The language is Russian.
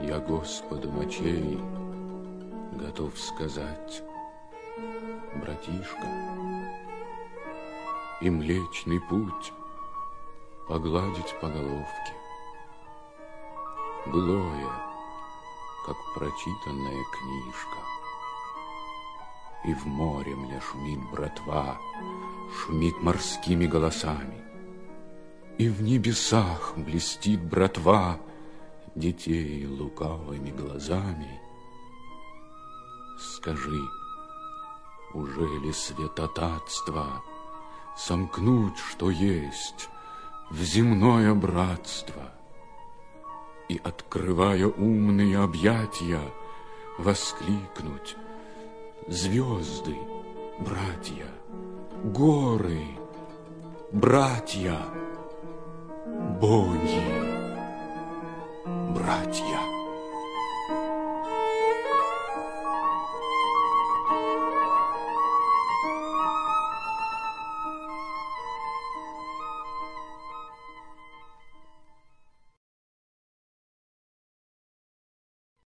Я Господу мочей готов сказать, братишка, и млечный путь погладить по головке. Былое, как прочитанная книжка. И в море мне шумит братва, шумит морскими голосами. И в небесах блестит братва детей лукавыми глазами. Скажи, уже ли святотатство сомкнуть, что есть, в земное братство? И, открывая умные объятия, воскликнуть Звезды, братья, горы, братья, боги, братья.